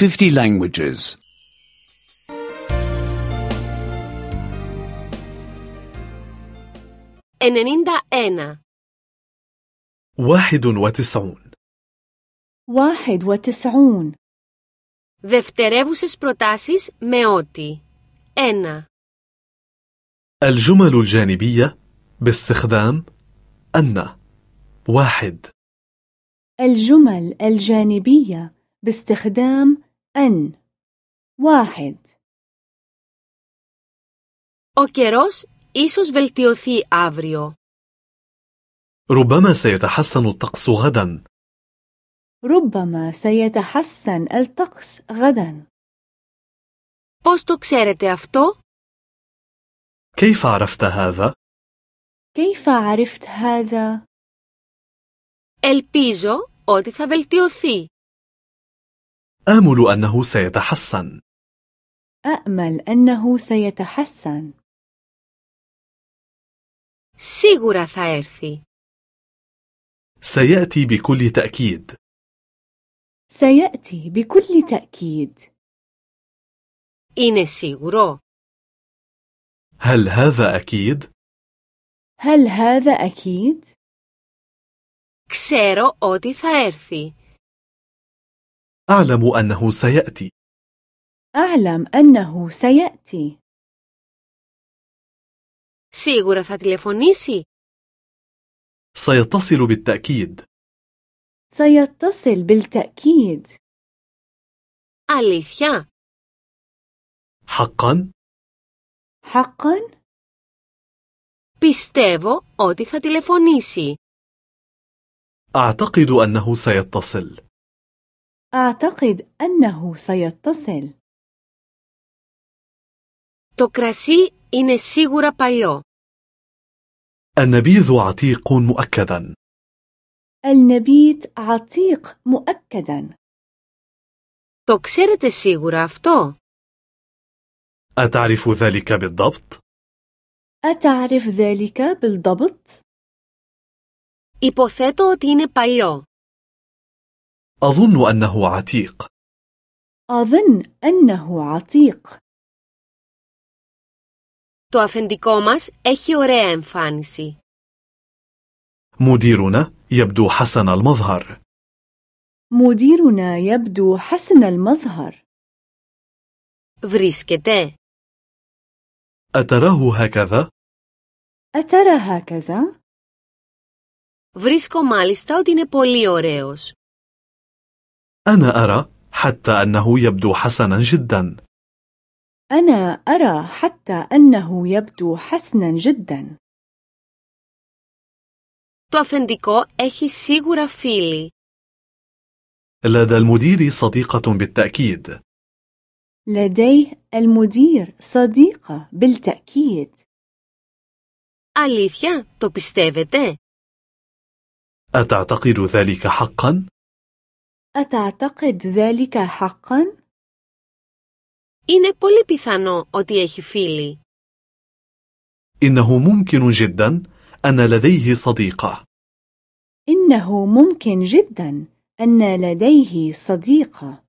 50 languages. 91. واحد وتسعون واحد وتسعون Δευτερεύουσες προτάσεις με ότι 1. الجمل الجانبية باستخدام أن واحد الجمل الجانبية باستخدام أن واحد Ο καιρός ίσως βελτιωθεί αύριο. ربما سيتحسن الطقس غدا ربما سيتحسن الطقس غدا Πώς το ξέρετε αυτό? كيف عرفت هذا؟ كيف عرفت هذا؟ Ελπίζω ότι θα βελτιωθεί. آمل أنه سيتحسن. أأمل أنه سيتحسن. سيغورا ثايرثي. سيأتي بكل تأكيد. سيأتي بكل تأكيد. إنه سيغورو. هل هذا أكيد؟ هل هذا أكيد؟ كسيرو أودي ثايرثي. أعلم أنه سيأتي أعلم أنه سيأتي Σίγουρα θα τηλεφωνήσει. سيتصل بالتأكيد سيتصل بالتأكيد Αλήθεια. حقا؟ حقا؟ Πιστεύω ότι θα τηλεφωνήσει. أعتقد أنه سيتصل أعتقد أنه سيتصل Το κρασί είναι σίγουρα παλιό. النبيذ عتيق مؤكدا النبيت عتيق مؤكدا Το ξέρετε σίγουρα αυτό. أتعرف ذلك بالضبط؟ أتعرف ذلك بالضبط؟ Υποθέτω ότι είναι παλιό. أظن أنه عتيق أظن أنه عتيق Το αφεντικό μας έχει ωραία εμφάνιση. مديرنا يبدو حسن المظهر مديرنا يبدو حسن المظهر Βρίσκεται. أتراه هكذا؟ أترى هكذا؟ Βρίσκω μάλιστα ότι είναι πολύ ωραίος. أنا أرى حتى أنه يبدو حسنا جدا أنا أرى حتى أنه يبدو حسنا جدا Το αφεντικό έχει σίγουρα φίλοι. لدى المدير صديقة بالتأكيد لديه المدير صديقة بالتأكيد Αλήθεια, το πιστεύετε? أتعتقد ذلك حقا؟ أتعتقد ذلك حقا؟ Είναι πολύ πιθανό ότι έχει φίλοι. إنه ممكن جدا أن لديه صديقة إنه ممكن جدا أن لديه صديقة